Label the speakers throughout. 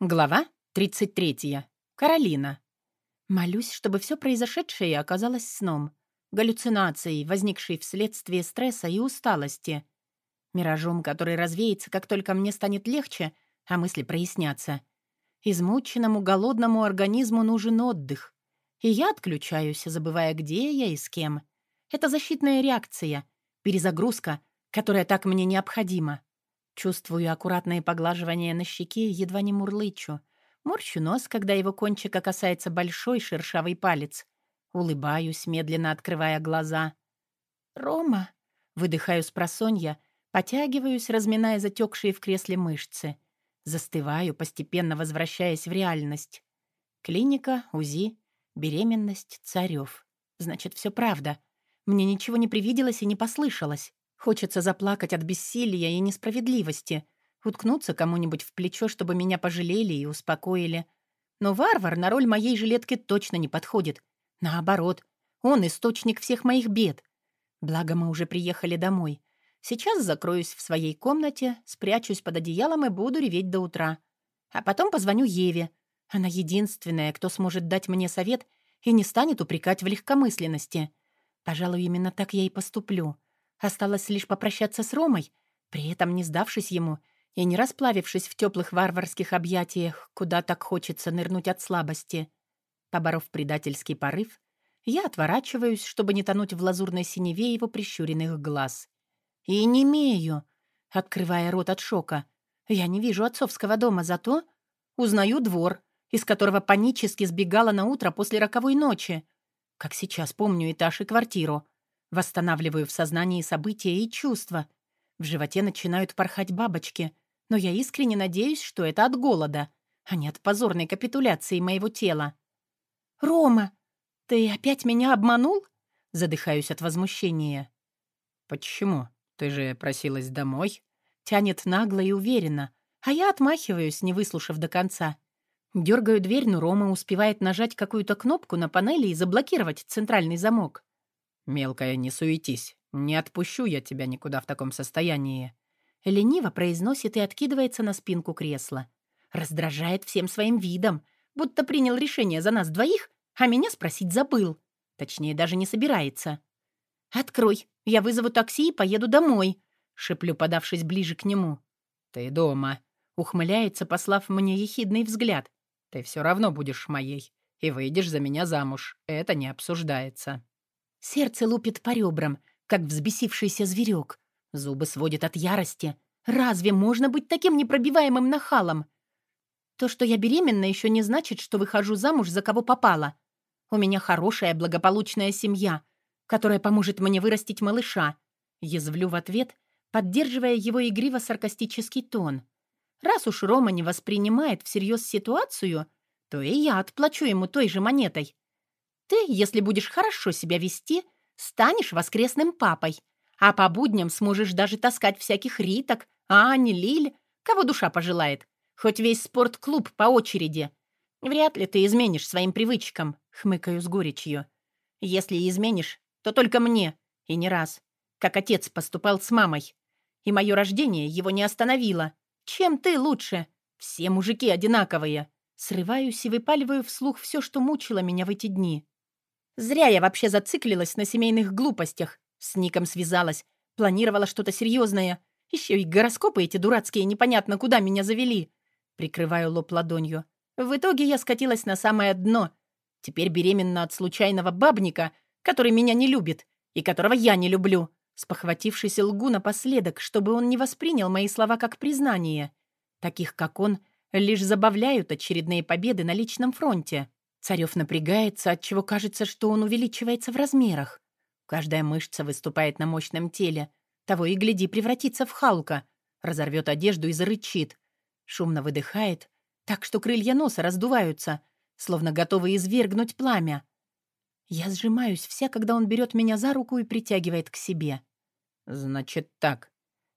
Speaker 1: Глава 33. Каролина. Молюсь, чтобы все произошедшее оказалось сном, галлюцинацией, возникшей вследствие стресса и усталости, миражом, который развеется, как только мне станет легче, а мысли прояснятся. Измученному, голодному организму нужен отдых. И я отключаюсь, забывая, где я и с кем. Это защитная реакция, перезагрузка, которая так мне необходима. Чувствую аккуратное поглаживание на щеке, едва не мурлычу. Морщу нос, когда его кончика касается большой шершавый палец. Улыбаюсь, медленно открывая глаза. «Рома!» — выдыхаю с просонья, потягиваюсь, разминая затекшие в кресле мышцы. Застываю, постепенно возвращаясь в реальность. Клиника, УЗИ, беременность, Царев. Значит, все правда. Мне ничего не привиделось и не послышалось. Хочется заплакать от бессилия и несправедливости, уткнуться кому-нибудь в плечо, чтобы меня пожалели и успокоили. Но варвар на роль моей жилетки точно не подходит. Наоборот, он источник всех моих бед. Благо мы уже приехали домой. Сейчас закроюсь в своей комнате, спрячусь под одеялом и буду реветь до утра. А потом позвоню Еве. Она единственная, кто сможет дать мне совет и не станет упрекать в легкомысленности. Пожалуй, именно так я и поступлю. Осталось лишь попрощаться с Ромой, при этом не сдавшись ему и не расплавившись в теплых варварских объятиях, куда так хочется нырнуть от слабости. Поборов предательский порыв, я отворачиваюсь, чтобы не тонуть в лазурной синеве его прищуренных глаз. И не имею, открывая рот от шока. Я не вижу отцовского дома, зато узнаю двор, из которого панически сбегала на утро после роковой ночи. Как сейчас помню этаж и квартиру — Восстанавливаю в сознании события и чувства. В животе начинают порхать бабочки, но я искренне надеюсь, что это от голода, а не от позорной капитуляции моего тела. «Рома, ты опять меня обманул?» Задыхаюсь от возмущения.
Speaker 2: «Почему? Ты же просилась домой?»
Speaker 1: Тянет нагло и уверенно, а я отмахиваюсь, не выслушав до конца. Дергаю дверь, но Рома успевает нажать какую-то кнопку на панели и заблокировать центральный замок.
Speaker 2: «Мелкая, не суетись. Не отпущу я тебя никуда в таком состоянии».
Speaker 1: Лениво произносит и откидывается на спинку кресла. Раздражает всем своим видом, будто принял решение за нас двоих, а меня спросить забыл. Точнее, даже не собирается. «Открой, я вызову такси и поеду домой», — шеплю, подавшись ближе к нему.
Speaker 2: «Ты дома», — ухмыляется, послав мне ехидный взгляд. «Ты все равно будешь моей и выйдешь за меня замуж. Это не обсуждается».
Speaker 1: Сердце лупит по ребрам, как взбесившийся зверек. Зубы сводят от ярости. Разве можно быть таким непробиваемым нахалом? То, что я беременна, еще не значит, что выхожу замуж за кого попало. У меня хорошая, благополучная семья, которая поможет мне вырастить малыша. Язвлю в ответ, поддерживая его игриво-саркастический тон. Раз уж Рома не воспринимает всерьез ситуацию, то и я отплачу ему той же монетой. Ты, если будешь хорошо себя вести, станешь воскресным папой, а по будням сможешь даже таскать всяких риток, Ани, Лиль, кого душа пожелает, хоть весь спортклуб по очереди. Вряд ли ты изменишь своим привычкам, хмыкаю с горечью. Если изменишь, то только мне, и не раз, как отец поступал с мамой. И мое рождение его не остановило. Чем ты лучше? Все мужики одинаковые. Срываюсь и выпаливаю вслух все, что мучило меня в эти дни. Зря я вообще зациклилась на семейных глупостях. С Ником связалась, планировала что-то серьезное. Еще и гороскопы эти дурацкие непонятно куда меня завели. Прикрываю лоб ладонью. В итоге я скатилась на самое дно. Теперь беременна от случайного бабника, который меня не любит и которого я не люблю. Спохватившись лгу напоследок, чтобы он не воспринял мои слова как признание. Таких, как он, лишь забавляют очередные победы на личном фронте. Царев напрягается, отчего кажется, что он увеличивается в размерах. Каждая мышца выступает на мощном теле. Того и гляди, превратится в Халка. Разорвет одежду и зарычит. Шумно выдыхает, так что крылья носа раздуваются, словно готовы извергнуть пламя. Я сжимаюсь вся, когда он берет меня за руку и притягивает к себе.
Speaker 2: «Значит так.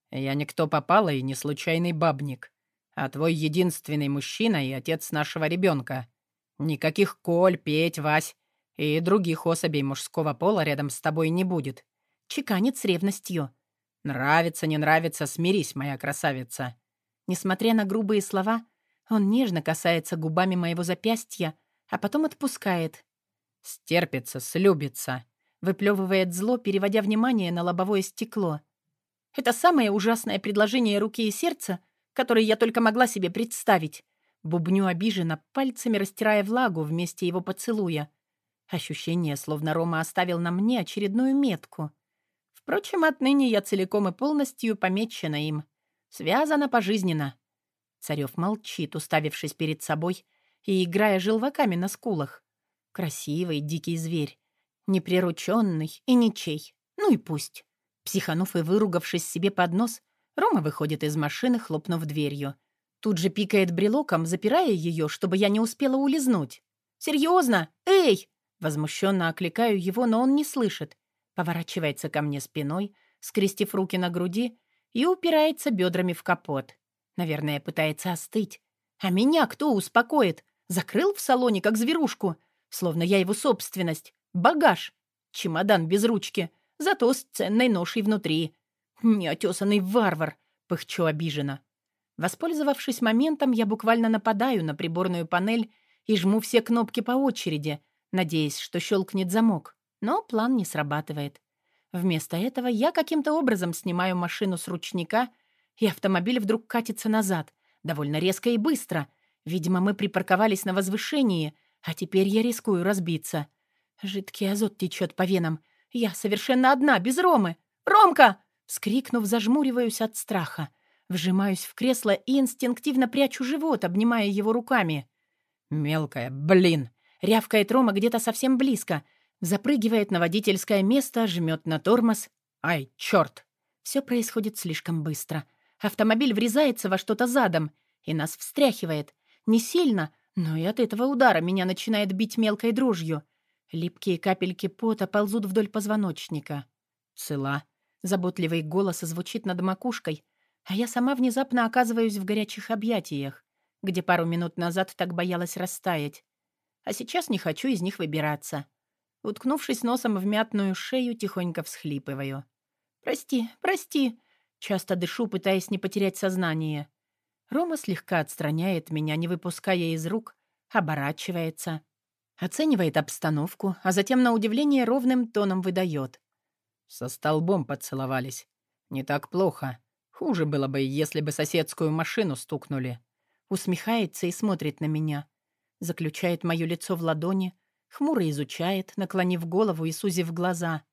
Speaker 2: Я никто попала и не случайный бабник, а твой единственный мужчина и отец нашего ребенка. Никаких Коль, Петь, Вась и других особей мужского пола рядом с тобой не будет.
Speaker 1: Чеканит с ревностью.
Speaker 2: Нравится, не нравится, смирись, моя красавица.
Speaker 1: Несмотря на грубые слова, Он нежно касается губами моего запястья, а потом отпускает.
Speaker 2: «Стерпится, слюбится», — выплевывает зло, переводя внимание на лобовое стекло.
Speaker 1: «Это самое ужасное предложение руки и сердца, которое я только могла себе представить». Бубню обиженно, пальцами растирая влагу вместе его поцелуя. Ощущение, словно Рома оставил на мне очередную метку. Впрочем, отныне я целиком и полностью помечена им. Связана пожизненно. Царев молчит, уставившись перед собой и играя желваками на скулах. Красивый дикий зверь. Неприрученный и ничей. Ну и пусть. Психанув и выругавшись себе под нос, Рома выходит из машины, хлопнув дверью. Тут же пикает брелоком, запирая ее, чтобы я не успела улизнуть. «Серьезно? Эй!» Возмущенно окликаю его, но он не слышит. Поворачивается ко мне спиной, скрестив руки на груди и упирается бедрами в капот. Наверное, пытается остыть. А меня кто успокоит? Закрыл в салоне, как зверушку, словно я его собственность. Багаж. Чемодан без ручки, зато с ценной ношей внутри. Неотесанный варвар, пыхчу обиженно. Воспользовавшись моментом, я буквально нападаю на приборную панель и жму все кнопки по очереди, надеясь, что щелкнет замок. Но план не срабатывает. Вместо этого я каким-то образом снимаю машину с ручника, и автомобиль вдруг катится назад, довольно резко и быстро. Видимо, мы припарковались на возвышении, а теперь я рискую разбиться. Жидкий азот течет по венам. Я совершенно одна, без Ромы. «Ромка!» Вскрикнув, зажмуриваюсь от страха. Вжимаюсь в кресло и инстинктивно прячу живот, обнимая его руками.
Speaker 2: «Мелкая, блин!»
Speaker 1: Рявкает Рома где-то совсем близко. Запрыгивает на водительское место, жмет на тормоз.
Speaker 2: «Ай, черт!»
Speaker 1: Все происходит слишком быстро. Автомобиль врезается во что-то задом и нас встряхивает. Не сильно, но и от этого удара меня начинает бить мелкой дрожью. Липкие капельки пота ползут вдоль позвоночника.
Speaker 2: «Цела».
Speaker 1: Заботливый голос звучит над макушкой, а я сама внезапно оказываюсь в горячих объятиях, где пару минут назад так боялась растаять а сейчас не хочу из них выбираться. Уткнувшись носом в мятную шею, тихонько всхлипываю. «Прости, прости!» Часто дышу, пытаясь не потерять сознание. Рома слегка отстраняет меня, не выпуская из рук, оборачивается, оценивает обстановку, а затем, на удивление, ровным тоном выдает.
Speaker 2: «Со столбом поцеловались. Не так плохо. Хуже было бы, если бы соседскую машину стукнули».
Speaker 1: Усмехается и смотрит на меня заключает мое лицо в ладони, хмуро изучает, наклонив голову и сузив глаза.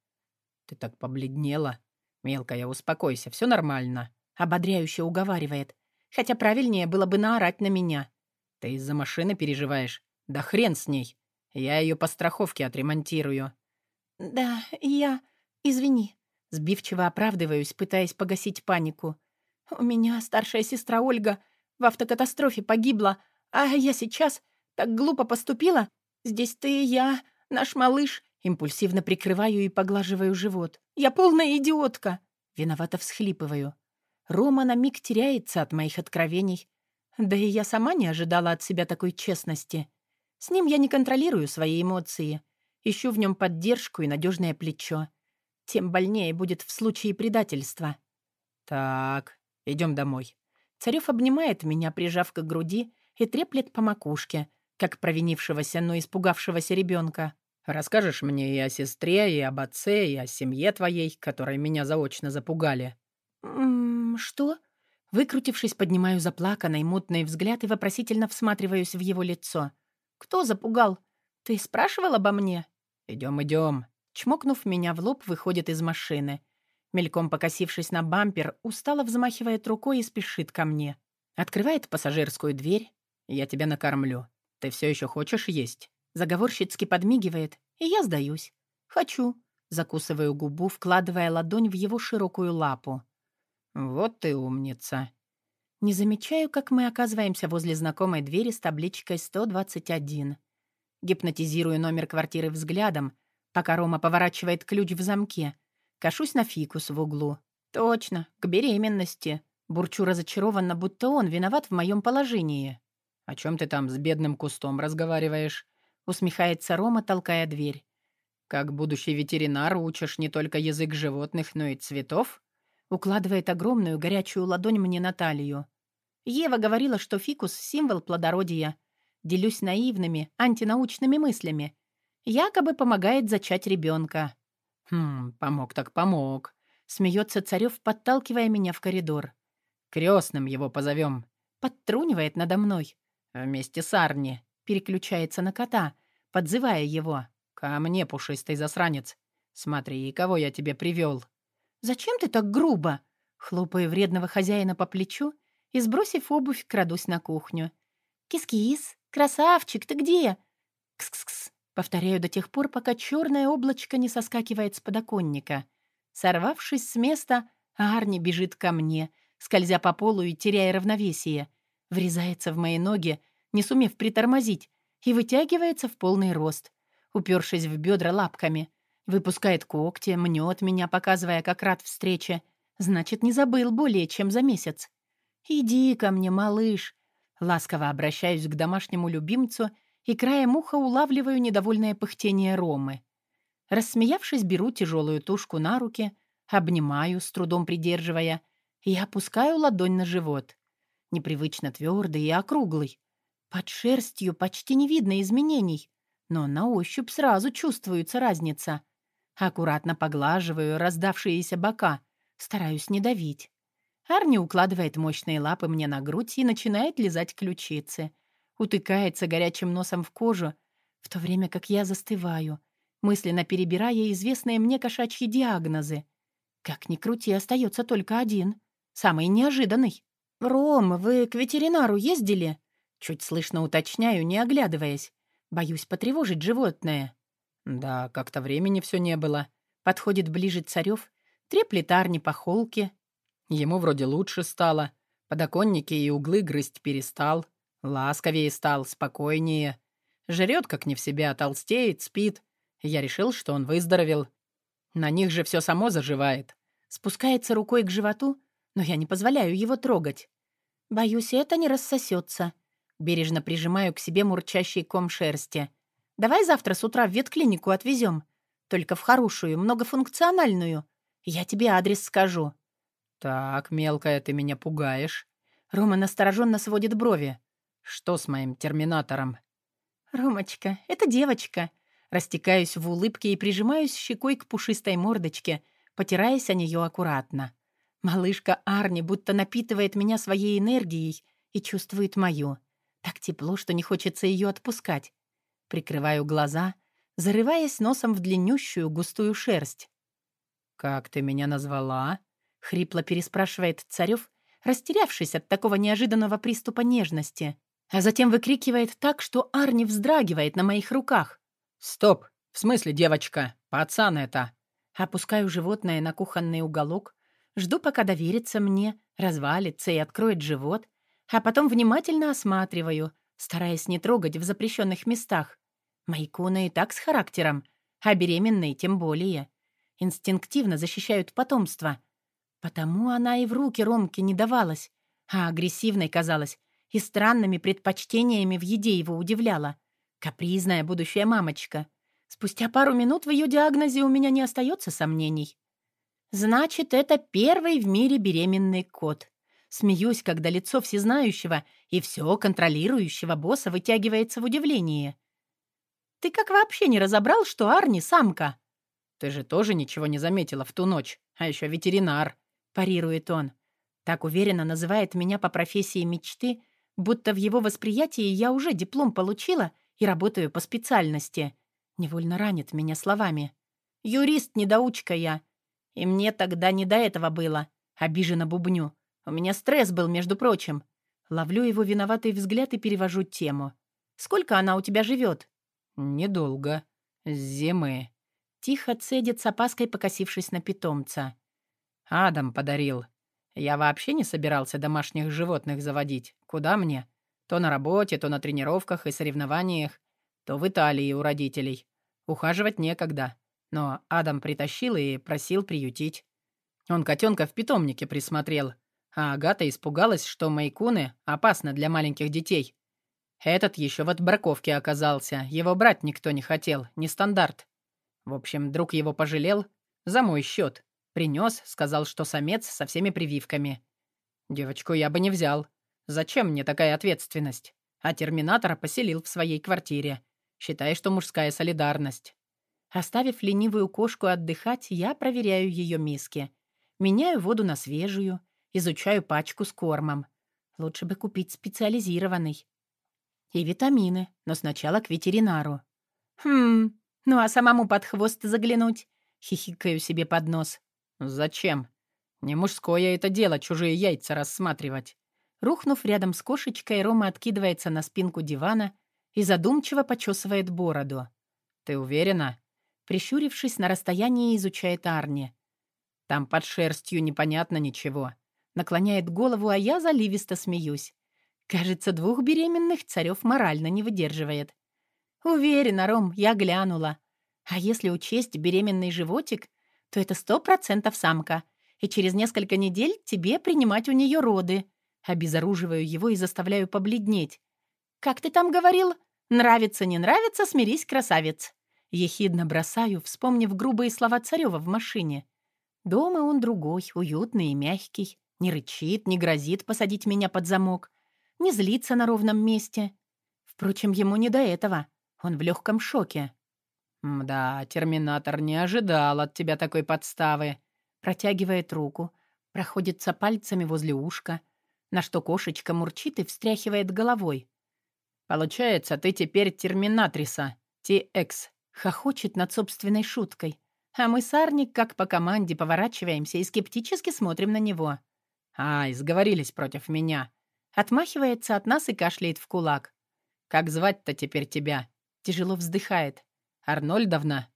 Speaker 2: «Ты так побледнела. Мелкая, успокойся, все нормально», —
Speaker 1: ободряюще уговаривает, хотя правильнее было бы наорать на меня.
Speaker 2: «Ты из-за машины переживаешь? Да хрен с ней. Я ее по страховке отремонтирую».
Speaker 1: «Да, я... Извини». Сбивчиво оправдываюсь, пытаясь погасить панику. «У меня старшая сестра Ольга в автокатастрофе погибла, а я сейчас так глупо поступила? Здесь ты и я, наш малыш. Импульсивно прикрываю и поглаживаю живот. Я полная идиотка. Виновато всхлипываю. Рома на миг теряется от моих откровений. Да и я сама не ожидала от себя такой честности. С ним я не контролирую свои эмоции. Ищу в нем поддержку и надежное плечо. Тем больнее будет в случае предательства.
Speaker 2: «Так, идем домой».
Speaker 1: Царев обнимает меня, прижав к груди, и треплет по макушке, как провинившегося, но испугавшегося ребенка.
Speaker 2: «Расскажешь мне и о сестре, и об отце, и о семье твоей, которые меня заочно запугали?»
Speaker 1: «М -м, «Что?» Выкрутившись, поднимаю заплаканный, мутный взгляд и вопросительно всматриваюсь в его лицо. «Кто запугал? Ты спрашивал обо мне?»
Speaker 2: «Идем, идем».
Speaker 1: Чмокнув меня в лоб, выходит из машины. Мельком покосившись на бампер, устало взмахивает рукой и спешит ко мне. Открывает пассажирскую дверь.
Speaker 2: «Я тебя накормлю. «Ты все еще хочешь есть?»
Speaker 1: Заговорщицки подмигивает, и я сдаюсь. «Хочу». Закусываю губу, вкладывая ладонь в его широкую лапу.
Speaker 2: «Вот ты умница».
Speaker 1: Не замечаю, как мы оказываемся возле знакомой двери с табличкой 121. Гипнотизирую номер квартиры взглядом, пока Рома поворачивает ключ в замке. Кашусь на фикус в углу. «Точно, к беременности». Бурчу разочарованно, будто он виноват в моем положении.
Speaker 2: «О чем ты там с бедным кустом разговариваешь?»
Speaker 1: Усмехается Рома, толкая дверь.
Speaker 2: «Как будущий ветеринар учишь не только язык животных, но и цветов?»
Speaker 1: Укладывает огромную горячую ладонь мне на талию. Ева говорила, что фикус — символ плодородия. Делюсь наивными, антинаучными мыслями. Якобы помогает зачать ребенка.
Speaker 2: «Хм, помог так помог», —
Speaker 1: смеется Царев, подталкивая меня в коридор.
Speaker 2: «Крестным его позовем».
Speaker 1: Подтрунивает надо мной.
Speaker 2: «Вместе с Арни», —
Speaker 1: переключается на кота, подзывая его.
Speaker 2: «Ко мне, пушистый засранец. Смотри, кого я тебе привел.
Speaker 1: «Зачем ты так грубо?» Хлопаю вредного хозяина по плечу и, сбросив обувь, крадусь на кухню. «Кис-кис, красавчик, ты где?» «Кс-кс-кс», повторяю до тех пор, пока черное облачко не соскакивает с подоконника. Сорвавшись с места, Арни бежит ко мне, скользя по полу и теряя равновесие. Врезается в мои ноги, не сумев притормозить, и вытягивается в полный рост, упершись в бедра лапками. Выпускает когти, мнет меня, показывая, как рад встрече. Значит, не забыл более чем за месяц. «Иди ко мне, малыш!» Ласково обращаюсь к домашнему любимцу и краем уха улавливаю недовольное пыхтение Ромы. Рассмеявшись, беру тяжелую тушку на руки, обнимаю, с трудом придерживая, и опускаю ладонь на живот. Непривычно твердый и округлый. Под шерстью почти не видно изменений, но на ощупь сразу чувствуется разница. Аккуратно поглаживаю раздавшиеся бока, стараюсь не давить. Арни укладывает мощные лапы мне на грудь и начинает лизать ключицы. Утыкается горячим носом в кожу, в то время как я застываю, мысленно перебирая известные мне кошачьи диагнозы. Как ни крути, остается только один, самый неожиданный. «Ром, вы к ветеринару ездили?» Чуть слышно уточняю, не оглядываясь. Боюсь потревожить животное.
Speaker 2: «Да, как-то времени все не было».
Speaker 1: Подходит ближе Царев, треплет Арни по холке,
Speaker 2: Ему вроде лучше стало. Подоконники и углы грызть перестал. Ласковее стал, спокойнее. Жрет, как не в себя, толстеет, спит. Я решил, что он выздоровел. На них же все само заживает.
Speaker 1: Спускается рукой к животу, но я не позволяю его трогать. Боюсь, это не рассосется. Бережно прижимаю к себе мурчащий ком шерсти. Давай завтра с утра в ветклинику отвезем. Только в хорошую, многофункциональную. Я тебе адрес скажу.
Speaker 2: «Так, мелкая, ты меня пугаешь».
Speaker 1: Рома настороженно сводит брови.
Speaker 2: «Что с моим терминатором?»
Speaker 1: «Ромочка, это девочка». Растекаюсь в улыбке и прижимаюсь щекой к пушистой мордочке, потираясь о нее аккуратно. Малышка Арни будто напитывает меня своей энергией и чувствует мою. Так тепло, что не хочется ее отпускать. Прикрываю глаза, зарываясь носом в длиннющую густую шерсть.
Speaker 2: «Как ты меня назвала?»
Speaker 1: — хрипло переспрашивает Царев, растерявшись от такого неожиданного приступа нежности, а затем выкрикивает так, что Арни вздрагивает на моих руках.
Speaker 2: «Стоп! В смысле, девочка? Пацан это!»
Speaker 1: Опускаю животное на кухонный уголок, жду, пока доверится мне, развалится и откроет живот, а потом внимательно осматриваю, стараясь не трогать в запрещенных местах. Мои куны и так с характером, а беременные тем более. Инстинктивно защищают потомство — Потому она и в руки Ромке не давалась, а агрессивной казалась и странными предпочтениями в еде его удивляла. Капризная будущая мамочка. Спустя пару минут в ее диагнозе у меня не остается сомнений. Значит, это первый в мире беременный кот. Смеюсь, когда лицо всезнающего и все контролирующего босса вытягивается в удивлении. «Ты как вообще не разобрал, что Арни — самка?»
Speaker 2: «Ты же тоже ничего не заметила в ту ночь, а еще ветеринар»,
Speaker 1: парирует он. Так уверенно называет меня по профессии мечты, будто в его восприятии я уже диплом получила и работаю по специальности. Невольно ранит меня словами. Юрист-недоучка я. И мне тогда не до этого было. Обиженно бубню. У меня стресс был, между прочим. Ловлю его виноватый взгляд и перевожу тему. «Сколько она у тебя живет?»
Speaker 2: «Недолго. Зимы».
Speaker 1: Тихо цедит с опаской, покосившись на питомца.
Speaker 2: Адам подарил. Я вообще не собирался домашних животных заводить. Куда мне? То на работе, то на тренировках и соревнованиях, то в Италии у родителей. Ухаживать некогда. Но Адам притащил и просил приютить. Он котенка в питомнике присмотрел, а Агата испугалась, что майкуны опасны для маленьких детей. Этот еще в отбраковке оказался, его брать никто не хотел, не стандарт. В общем, друг его пожалел за мой счет. Принес, сказал, что самец со всеми прививками. Девочку я бы не взял. Зачем мне такая ответственность? А терминатора поселил в своей квартире. Считай, что мужская солидарность.
Speaker 1: Оставив ленивую кошку отдыхать, я проверяю ее миски. Меняю воду на свежую, изучаю пачку с кормом. Лучше бы купить специализированный. И витамины, но сначала к ветеринару. Хм, ну а самому под хвост заглянуть? Хихикаю себе под нос.
Speaker 2: Зачем? Не мужское это дело чужие яйца рассматривать.
Speaker 1: Рухнув рядом с кошечкой, Рома откидывается на спинку дивана и задумчиво почесывает бороду.
Speaker 2: «Ты уверена?»
Speaker 1: Прищурившись на расстоянии, изучает Арни.
Speaker 2: «Там под шерстью непонятно ничего».
Speaker 1: Наклоняет голову, а я заливисто смеюсь. Кажется, двух беременных царев морально не выдерживает. Уверена, Ром, я глянула. А если учесть беременный животик, то это сто процентов самка, и через несколько недель тебе принимать у нее роды. Обезоруживаю его и заставляю побледнеть. «Как ты там говорил? Нравится, не нравится, смирись, красавец!» Ехидно бросаю, вспомнив грубые слова Царева в машине. Дома он другой, уютный и мягкий. Не рычит, не грозит посадить меня под замок. Не злится на ровном месте. Впрочем, ему не до этого. Он в легком шоке.
Speaker 2: «Да, терминатор не ожидал от тебя такой подставы».
Speaker 1: Протягивает руку, проходится пальцами возле ушка, на что кошечка мурчит и встряхивает головой.
Speaker 2: «Получается, ты теперь терминатриса, TX»,
Speaker 1: хохочет над собственной шуткой. А мы с Арник, как по команде, поворачиваемся и скептически смотрим на него.
Speaker 2: «Ай, сговорились против меня».
Speaker 1: Отмахивается от нас и кашляет в кулак.
Speaker 2: «Как звать-то теперь тебя?»
Speaker 1: Тяжело вздыхает.
Speaker 2: «Арнольдовна?»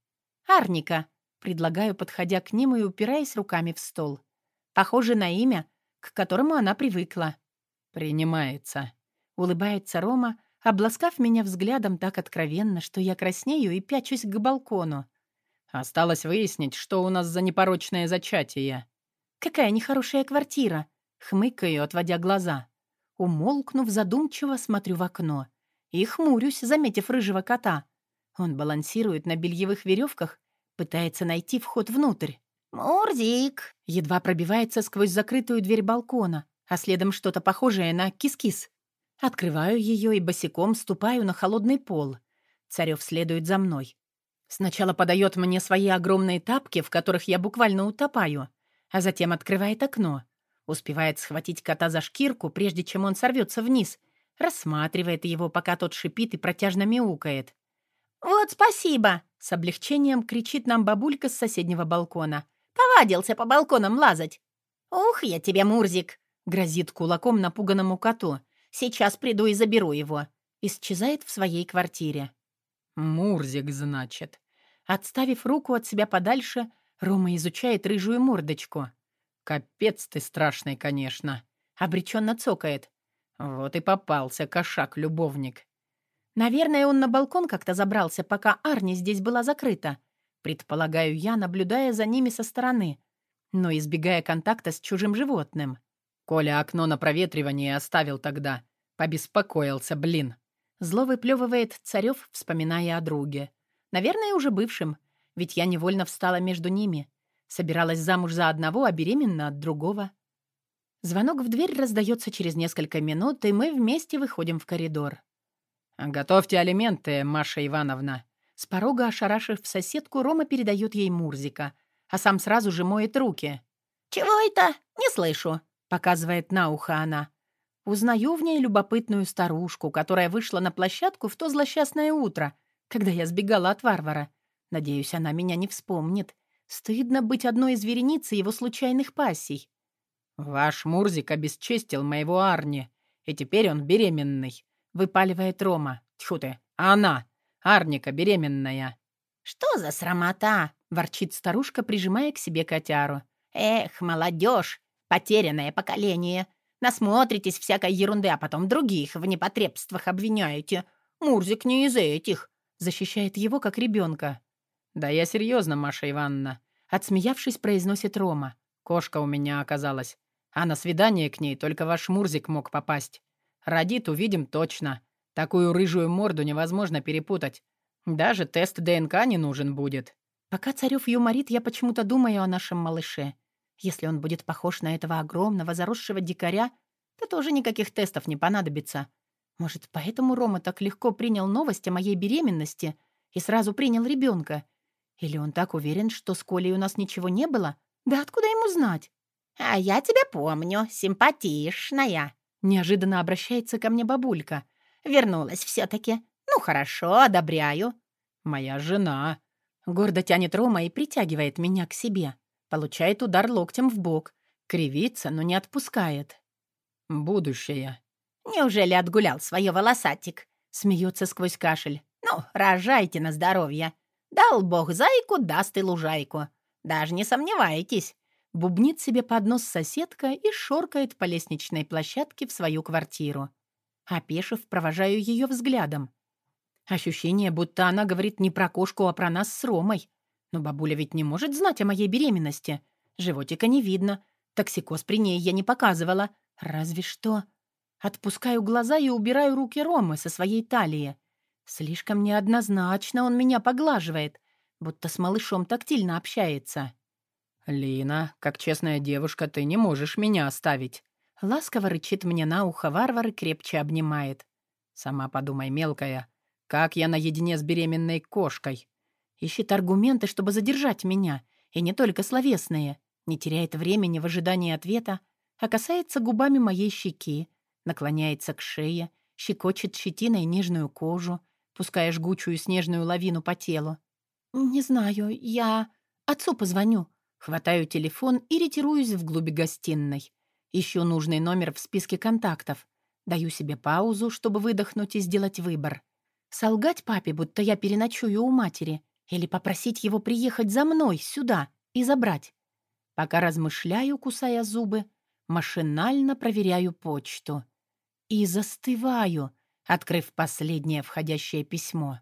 Speaker 1: «Арника», предлагаю, подходя к ним и упираясь руками в стол. Похоже на имя, к которому она привыкла.
Speaker 2: «Принимается», —
Speaker 1: улыбается Рома, обласкав меня взглядом так откровенно, что я краснею и пячусь к балкону.
Speaker 2: «Осталось выяснить, что у нас за непорочное зачатие».
Speaker 1: «Какая нехорошая квартира!» — хмыкаю, отводя глаза. Умолкнув, задумчиво смотрю в окно. И хмурюсь, заметив рыжего кота. Он балансирует на бельевых веревках, пытается найти вход внутрь.
Speaker 3: «Мурзик!»
Speaker 1: Едва пробивается сквозь закрытую дверь балкона, а следом что-то похожее на кис-кис. Открываю ее и босиком ступаю на холодный пол. Царев следует за мной. Сначала подает мне свои огромные тапки, в которых я буквально утопаю, а затем открывает окно. Успевает схватить кота за шкирку, прежде чем он сорвется вниз. Рассматривает его, пока тот шипит и протяжно мяукает.
Speaker 3: «Вот спасибо!»
Speaker 1: — с облегчением кричит нам бабулька с соседнего балкона.
Speaker 3: Повадился по балконам лазать. «Ух, я тебе, Мурзик!»
Speaker 1: — грозит кулаком напуганному коту. «Сейчас приду и заберу его». Исчезает в своей квартире.
Speaker 2: «Мурзик, значит».
Speaker 1: Отставив руку от себя подальше, Рома изучает рыжую мордочку.
Speaker 2: «Капец ты страшный, конечно», —
Speaker 1: обреченно цокает.
Speaker 2: «Вот и попался кошак-любовник».
Speaker 1: Наверное, он на балкон как-то забрался, пока Арни здесь была закрыта. Предполагаю я, наблюдая за ними со стороны, но избегая контакта с чужим животным.
Speaker 2: Коля окно на проветривание оставил тогда. Побеспокоился, блин.
Speaker 1: Зло выплевывает Царев, вспоминая о друге. Наверное, уже бывшим, ведь я невольно встала между ними. Собиралась замуж за одного, а беременна от другого. Звонок в дверь раздается через несколько минут, и мы вместе выходим в коридор.
Speaker 2: «Готовьте алименты, Маша Ивановна»,
Speaker 1: с порога, ошарашив соседку, Рома передает ей Мурзика, а сам сразу же моет руки.
Speaker 3: «Чего это? Не слышу», —
Speaker 1: показывает на ухо она. Узнаю в ней любопытную старушку, которая вышла на площадку в то злосчастное утро, когда я сбегала от варвара. Надеюсь, она меня не вспомнит. Стыдно быть одной из вереницы его случайных пассий.
Speaker 2: «Ваш Мурзик обесчестил моего Арни, и теперь он беременный», — выпаливает Рома. Тьфу ты, а она? Арника беременная».
Speaker 3: «Что за срамота?» — ворчит старушка, прижимая к себе котяру. «Эх, молодежь, потерянное поколение. Насмотритесь всякой ерунды, а потом других в непотребствах обвиняете. Мурзик не из этих», —
Speaker 1: защищает его как ребенка.
Speaker 2: «Да я серьезно, Маша Ивановна», — отсмеявшись, произносит Рома. «Кошка у меня оказалась, а на свидание к ней только ваш Мурзик мог попасть. Родит, увидим точно. Такую рыжую морду невозможно перепутать. Даже тест ДНК не нужен будет.
Speaker 1: Пока Царёв юморит, я почему-то думаю о нашем малыше. Если он будет похож на этого огромного заросшего дикаря, то тоже никаких тестов не понадобится. Может, поэтому Рома так легко принял новость о моей беременности и сразу принял ребенка? Или он так уверен, что с Колей у нас ничего не было? Да откуда ему знать?
Speaker 3: «А я тебя помню, симпатичная», —
Speaker 1: неожиданно обращается ко мне бабулька.
Speaker 3: «Вернулась все-таки. Ну хорошо, одобряю».
Speaker 2: «Моя жена».
Speaker 1: Гордо тянет Рома и притягивает меня к себе. Получает удар локтем в бок. Кривится, но не отпускает.
Speaker 2: «Будущее».
Speaker 3: «Неужели отгулял свое волосатик?» Смеется сквозь кашель. «Ну, рожайте на здоровье. Дал бог зайку, даст и лужайку. Даже не сомневайтесь».
Speaker 1: Бубнит себе под нос соседка и шоркает по лестничной площадке в свою квартиру. Опешив, провожаю ее взглядом. Ощущение, будто она говорит не про кошку, а про нас с Ромой. Но бабуля ведь не может знать о моей беременности. Животика не видно. Токсикоз при ней я не показывала. Разве что... Отпускаю глаза и убираю руки Ромы со своей талии. Слишком неоднозначно он меня поглаживает, будто с малышом тактильно общается.
Speaker 2: «Лина, как честная девушка, ты не можешь меня оставить».
Speaker 1: Ласково рычит мне на ухо варвар и крепче обнимает.
Speaker 2: «Сама подумай, мелкая, как я наедине с беременной кошкой?»
Speaker 1: Ищет аргументы, чтобы задержать меня, и не только словесные. Не теряет времени в ожидании ответа, а касается губами моей щеки, наклоняется к шее, щекочет щетиной нежную кожу, пуская жгучую снежную лавину по телу. «Не знаю, я... Отцу позвоню». Хватаю телефон и ретируюсь вглубь гостиной. Ищу нужный номер в списке контактов. Даю себе паузу, чтобы выдохнуть и сделать выбор. Солгать папе, будто я переночую у матери, или попросить его приехать за мной сюда и забрать. Пока размышляю, кусая зубы, машинально проверяю почту. И застываю, открыв последнее входящее письмо.